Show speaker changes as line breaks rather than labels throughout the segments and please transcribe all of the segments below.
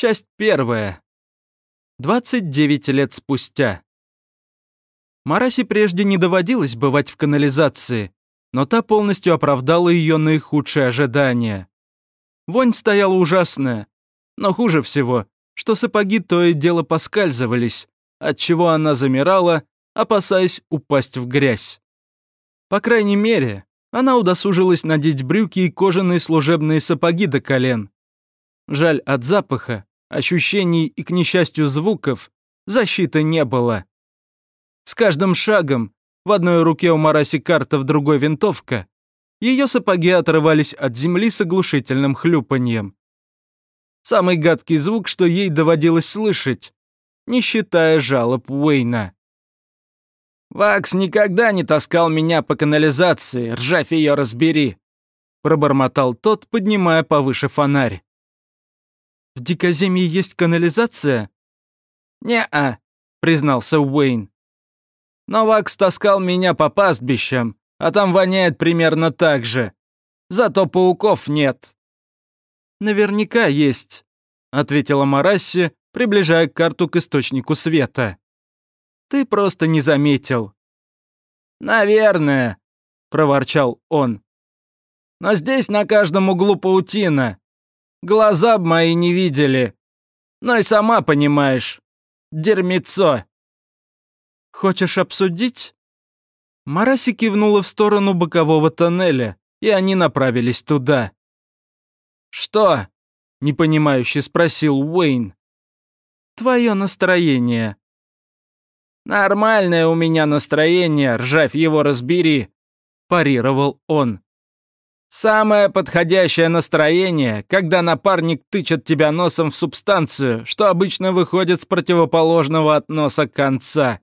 Часть первая. 29 лет спустя. Мараси прежде не доводилось бывать в канализации, но та полностью оправдала ее наихудшие ожидания. Вонь стояла ужасная, но хуже всего, что сапоги то и дело поскальзывались, отчего она замирала, опасаясь упасть в грязь. По крайней мере, она удосужилась надеть брюки и кожаные служебные сапоги до колен. Жаль, от запаха, ощущений и, к несчастью, звуков защиты не было. С каждым шагом, в одной руке у Мараси карта, в другой винтовка, ее сапоги отрывались от земли с оглушительным хлюпаньем. Самый гадкий звук, что ей доводилось слышать, не считая жалоб Уэйна.
«Вакс никогда не таскал меня по канализации, ржавь ее разбери», пробормотал тот, поднимая повыше фонарь.
«В Дикоземье есть канализация?»
«Не-а», признался Уэйн. «Но Вакс таскал меня по пастбищам, а там воняет примерно так же. Зато пауков нет».
«Наверняка есть», — ответила Марасси, приближая карту к источнику света. «Ты просто не заметил».
«Наверное», — проворчал он. «Но здесь на каждом углу паутина. Глаза б мои не видели. Но и сама понимаешь. Дерьмецо».
«Хочешь обсудить?» Мараси кивнула в сторону бокового тоннеля, и они направились туда.
«Что?» — непонимающе спросил Уэйн.
«Твое настроение».
«Нормальное у меня настроение, ржавь его разбери», — парировал он. «Самое подходящее настроение, когда напарник тычет тебя носом в субстанцию, что обычно выходит с противоположного от носа конца».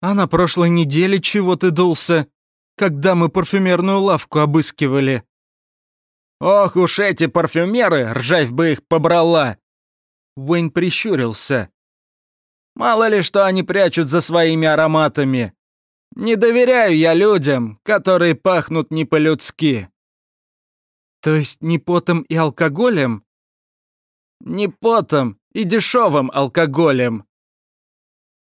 «А на прошлой неделе чего ты дулся, когда мы парфюмерную лавку обыскивали?»
«Ох уж эти парфюмеры, ржавь бы их побрала!»
Уэйн прищурился.
«Мало ли что они прячут за своими ароматами. Не доверяю я людям, которые пахнут не по-людски».
«То есть не потом и алкоголем?»
«Не потом и дешевым алкоголем».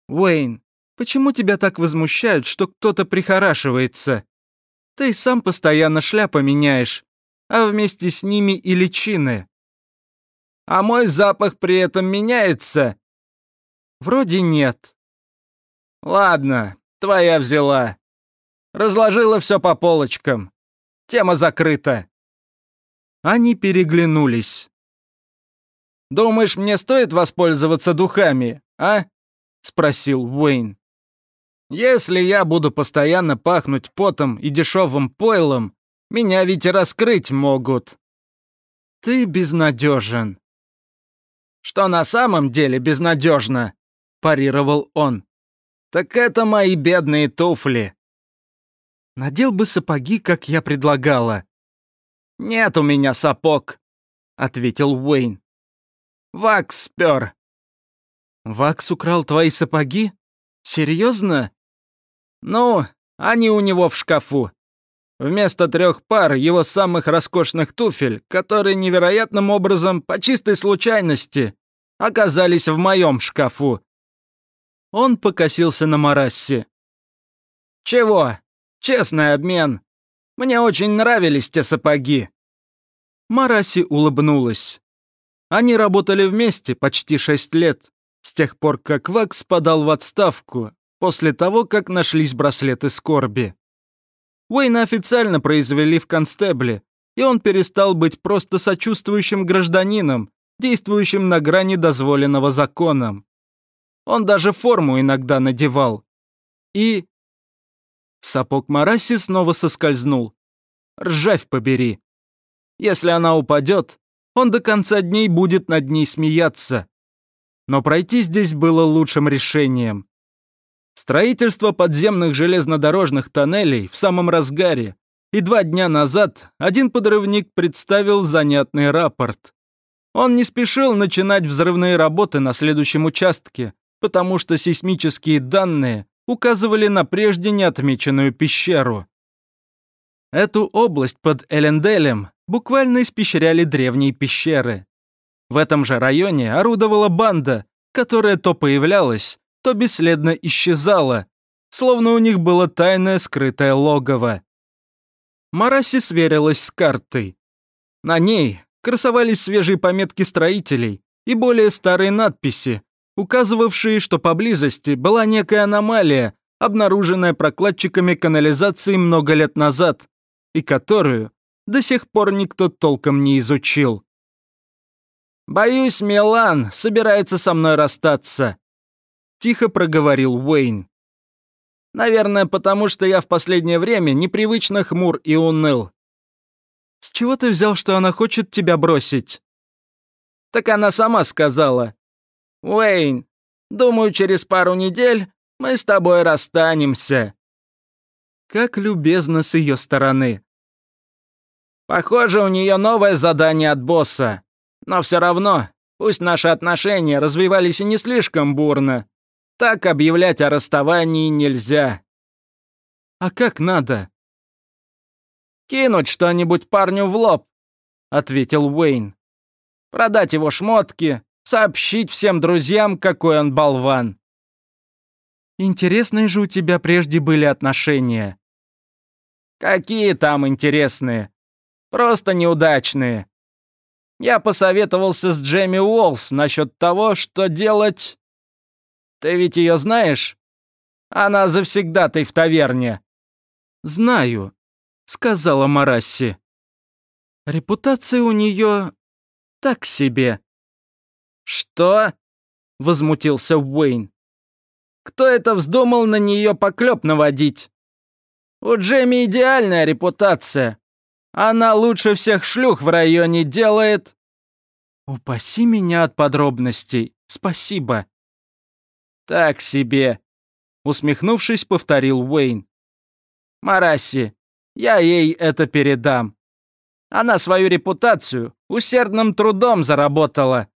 «Уэйн, почему тебя так возмущают, что кто-то прихорашивается? Ты сам постоянно шляпа меняешь, а вместе с ними и личины.
А мой запах при этом меняется?
Вроде нет.
Ладно, твоя взяла. Разложила все по полочкам. Тема закрыта.
Они переглянулись.
«Думаешь, мне стоит воспользоваться духами, а?» — спросил Уэйн. «Если я буду постоянно пахнуть потом и дешевым пойлом, меня ведь раскрыть могут».
«Ты безнадежен».
«Что на самом деле безнадежно?» – парировал он. «Так это мои бедные туфли».
«Надел бы сапоги, как я предлагала».
«Нет у меня сапог», – ответил Уэйн. «Вакс спер».
«Вакс украл твои сапоги? Серьезно?»
«Ну, они у него в шкафу. Вместо трех пар его самых роскошных туфель, которые невероятным образом, по чистой случайности, оказались в моем шкафу. Он покосился на Марасси. «Чего? Честный обмен. Мне очень нравились те сапоги».
Мараси улыбнулась. Они работали вместе почти шесть лет, с тех пор, как Вакс подал в отставку, после того, как нашлись браслеты скорби. Уэйна официально произвели в констебле, и он перестал быть просто сочувствующим гражданином, действующим на грани дозволенного законом. Он даже форму иногда надевал. И... Сапог Мараси снова соскользнул. Ржавь побери. Если она упадет, он до конца дней будет над ней смеяться. Но пройти здесь было лучшим решением. Строительство подземных железнодорожных тоннелей в самом разгаре, и два дня назад один подрывник представил занятный рапорт. Он не спешил начинать взрывные работы на следующем участке, потому что сейсмические данные указывали на прежде неотмеченную пещеру. Эту область под Эленделем буквально испещряли древние пещеры. В этом же районе орудовала банда, которая то появлялась, то бесследно исчезала, словно у них было тайное скрытое логово. Мараси сверилась с картой. На ней красовались свежие пометки строителей и более старые надписи, указывавшие, что поблизости была некая аномалия, обнаруженная прокладчиками канализации много лет назад, и которую до сих пор никто толком не изучил. «Боюсь, Милан собирается со мной расстаться», — тихо проговорил Уэйн. «Наверное, потому что я в последнее время непривычно хмур и уныл». «С чего ты взял, что она хочет тебя бросить?» «Так она сама сказала. Уэйн, думаю, через пару недель мы с тобой расстанемся». Как любезно с ее стороны. Похоже, у нее новое задание от босса. Но все равно, пусть наши отношения развивались и не слишком бурно, так объявлять о расставании нельзя. А как надо? Кинуть что-нибудь парню в лоб, ответил Уэйн. Продать его шмотки, сообщить всем друзьям, какой он болван. Интересные же у тебя прежде были отношения. Какие там интересные? Просто неудачные. Я посоветовался с Джейми Уолс насчет того, что делать... Ты ведь ее знаешь? Она завсегдатай в таверне. Знаю, сказала Марасси. Репутация у нее так себе. Что? Возмутился Уэйн. Кто это вздумал на нее поклеп наводить? У Джейми идеальная репутация. Она лучше всех шлюх в районе делает...» «Упаси меня от подробностей. Спасибо». «Так себе», — усмехнувшись, повторил Уэйн. «Мараси, я ей это передам. Она свою репутацию усердным трудом заработала.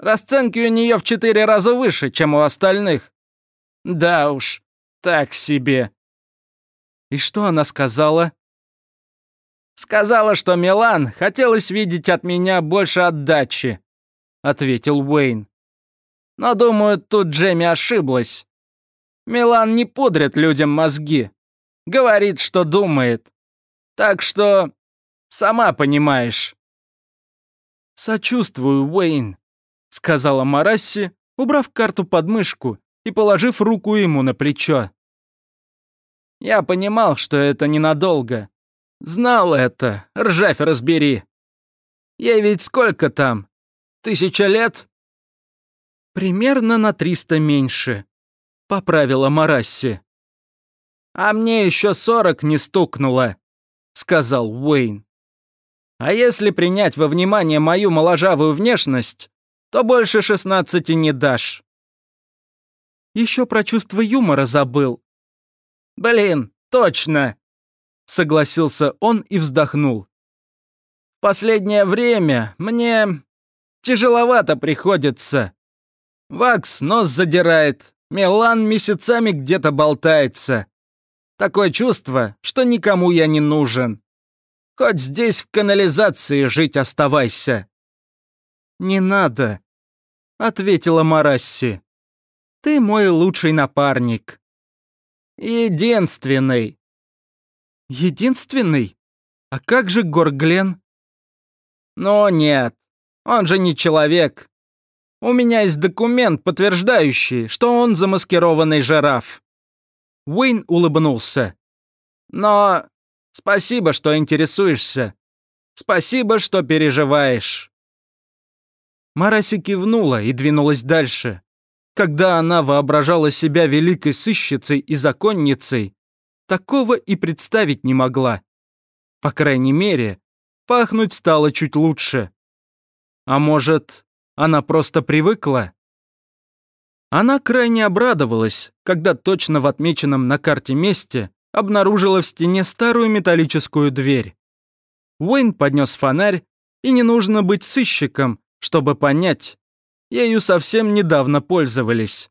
Расценки у нее в четыре раза выше, чем у остальных. Да уж, так себе». «И что она сказала?» Сказала, что Милан хотелось видеть от меня больше отдачи», — ответил Уэйн. «Но, думаю, тут Джемми ошиблась. Милан не пудрит людям мозги. Говорит, что думает. Так что, сама понимаешь». «Сочувствую, Уэйн», — сказала Марасси, убрав карту под мышку и положив руку ему на плечо. «Я понимал, что это ненадолго. Знал это, ржавь разбери. Ей ведь сколько там? Тысяча лет? Примерно на триста меньше, поправила Марасси. А мне еще сорок не стукнуло, сказал Уэйн. А если принять во внимание мою моложавую внешность, то больше шестнадцати не дашь. Еще про чувство юмора забыл. Блин, точно согласился он и вздохнул. Последнее время мне тяжеловато приходится. Вакс нос задирает, Милан месяцами где-то болтается. Такое чувство, что никому я не нужен. Хоть здесь в канализации жить оставайся. Не надо, ответила Марасси. Ты мой лучший напарник. Единственный. Единственный? А как же Горглен? Ну нет, он же не человек. У меня есть документ, подтверждающий, что он замаскированный жираф. Уэйн улыбнулся. Но спасибо, что интересуешься. Спасибо, что переживаешь. Мараси кивнула и двинулась дальше. Когда она воображала себя великой сыщицей и законницей, такого и представить не могла. По крайней мере, пахнуть стало чуть лучше. А может, она просто привыкла? Она крайне обрадовалась, когда точно в отмеченном на карте месте обнаружила в стене старую металлическую дверь. Уэйн поднес фонарь, и не нужно быть сыщиком, чтобы понять, ею совсем недавно пользовались.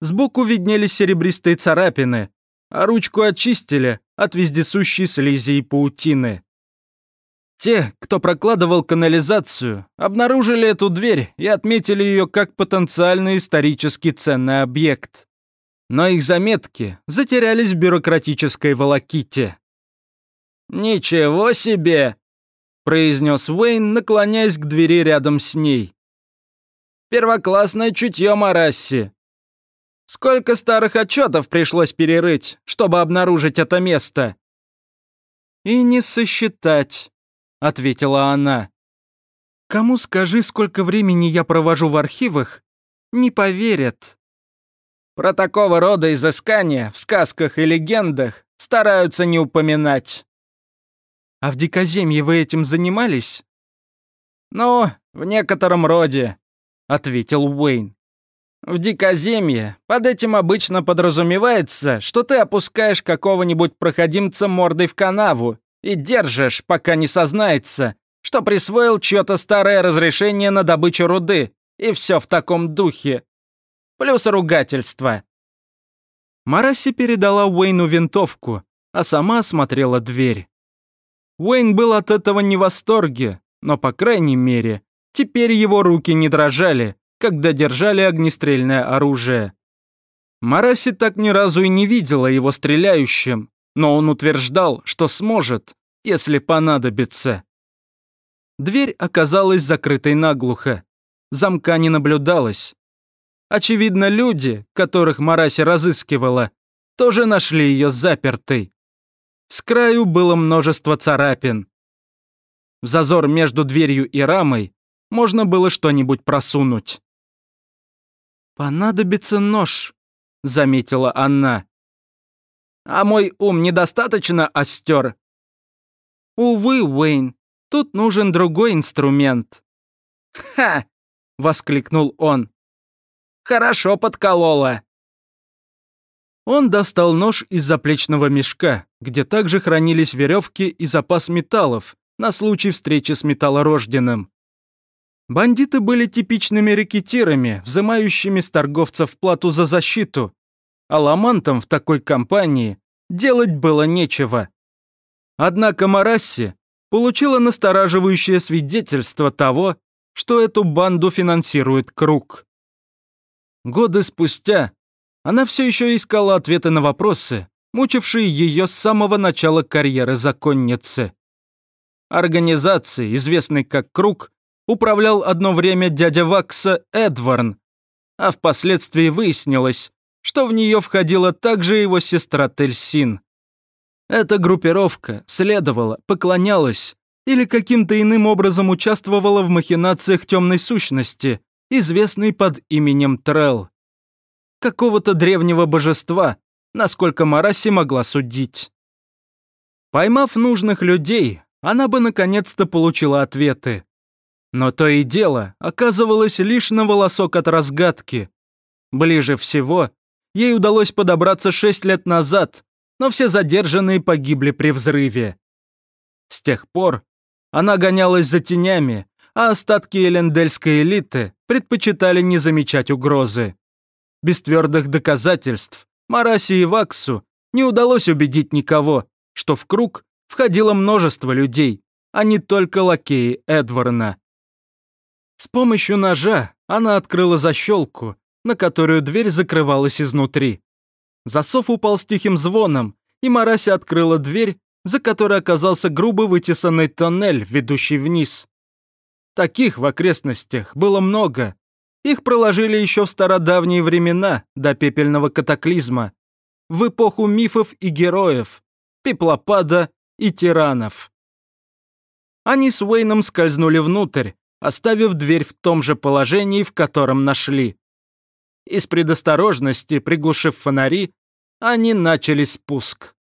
Сбоку виднелись серебристые царапины, а ручку очистили от вездесущей слизи и паутины. Те, кто прокладывал канализацию, обнаружили эту дверь и отметили ее как потенциальный исторически ценный объект. Но их заметки затерялись в бюрократической волоките.
«Ничего себе!» — произнес Уэйн, наклоняясь к двери рядом с ней. «Первоклассное чутье Марасси. Сколько старых отчетов пришлось перерыть, чтобы обнаружить это место?»
«И не сосчитать», — ответила она. «Кому скажи, сколько времени я провожу в архивах, не поверят».
Про такого рода изыскания в сказках и легендах стараются не упоминать.
А в Дикоземье вы этим занимались?
Ну, в некотором роде, ответил Уэйн. В Дикоземье под этим обычно подразумевается, что ты опускаешь какого-нибудь проходимца мордой в канаву и держишь, пока не сознается, что присвоил чье-то старое разрешение на добычу руды, и все в таком духе. Плюс ругательство.
Мараси передала Уэйну винтовку, а сама осмотрела дверь. Уэйн был от этого не в восторге, но, по крайней мере, теперь его руки не дрожали, когда держали огнестрельное оружие. Мараси так ни разу и не видела его стреляющим, но он утверждал, что сможет, если понадобится. Дверь оказалась закрытой наглухо. Замка не наблюдалось. Очевидно, люди, которых Мараси разыскивала, тоже нашли ее запертой. С краю было множество царапин. В зазор между дверью и рамой можно было что-нибудь просунуть. «Понадобится нож», — заметила Анна.
«А мой ум недостаточно остер?»
«Увы, Уэйн, тут нужен другой инструмент».
«Ха!» — воскликнул он. «Хорошо подколола.
Он достал нож из заплечного мешка, где также хранились веревки и запас металлов на случай встречи с металлорожденным. Бандиты были типичными рекетирами, взимающими с торговцев плату за защиту, а ламантам в такой компании делать было нечего. Однако Марасси получила настораживающее свидетельство того, что эту банду финансирует Круг. Годы спустя она все еще искала ответы на вопросы, мучившие ее с самого начала карьеры законницы. Организацией, известной как Круг, управлял одно время дядя Вакса Эдварн, а впоследствии выяснилось, что в нее входила также его сестра Тельсин. Эта группировка следовала, поклонялась или каким-то иным образом участвовала в махинациях темной сущности, известной под именем Трелл какого-то древнего божества, насколько Мараси могла судить. Поймав нужных людей, она бы наконец-то получила ответы. Но то и дело оказывалось лишь на волосок от разгадки. Ближе всего ей удалось подобраться шесть лет назад, но все задержанные погибли при взрыве. С тех пор она гонялась за тенями, а остатки элендельской элиты предпочитали не замечать угрозы. Без твердых доказательств Мараси и Ваксу не удалось убедить никого, что в круг входило множество людей, а не только лакеи Эдварна. С помощью ножа она открыла защелку, на которую дверь закрывалась изнутри. Засов упал с тихим звоном, и Мараси открыла дверь, за которой оказался грубо вытесанный тоннель, ведущий вниз. Таких в окрестностях было много, их проложили еще в стародавние времена, до пепельного катаклизма, в эпоху мифов и героев, пеплопада и тиранов. Они с Уэйном скользнули внутрь, оставив дверь в том же положении, в котором нашли. Из предосторожности, приглушив фонари, они начали спуск.